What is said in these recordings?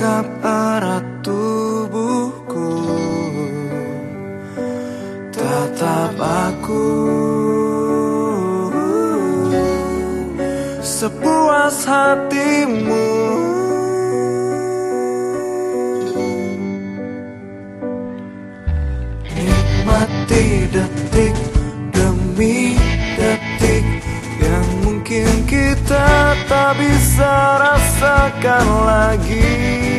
Dekap erat tubuhku. Tatap aku. Sepuas hatimu. Nikmati detik demi detik Yang mungkin kita tak bisa rasakan lagi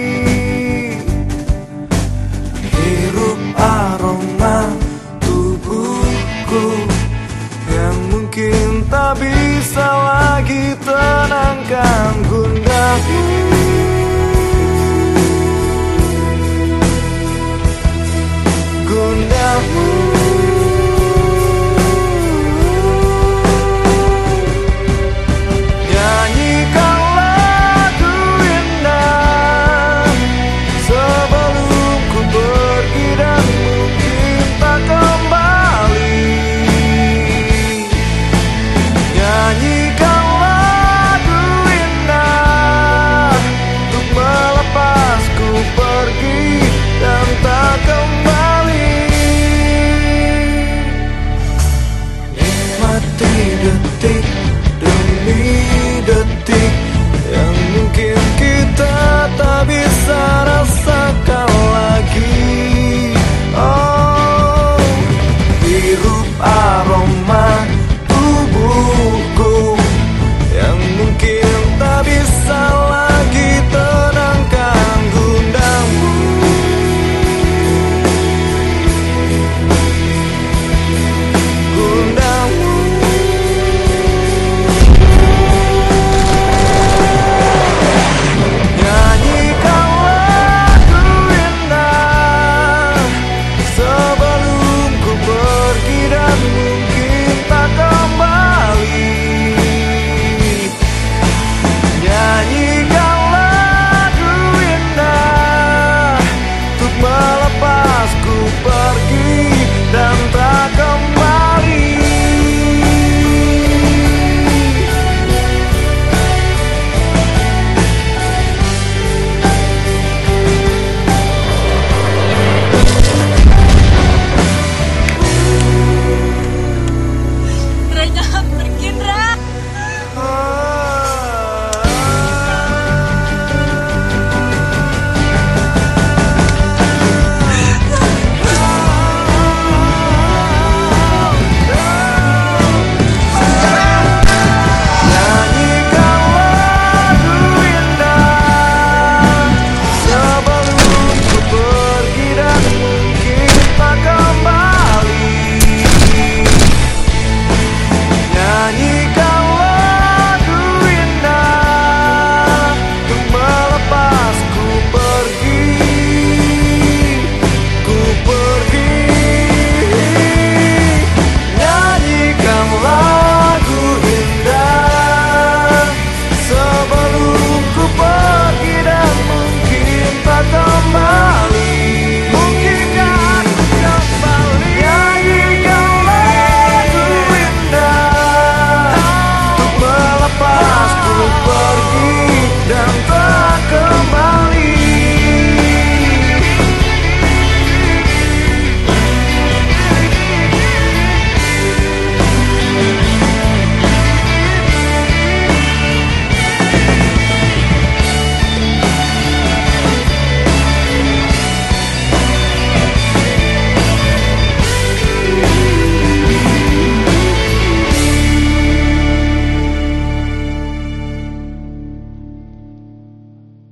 love you.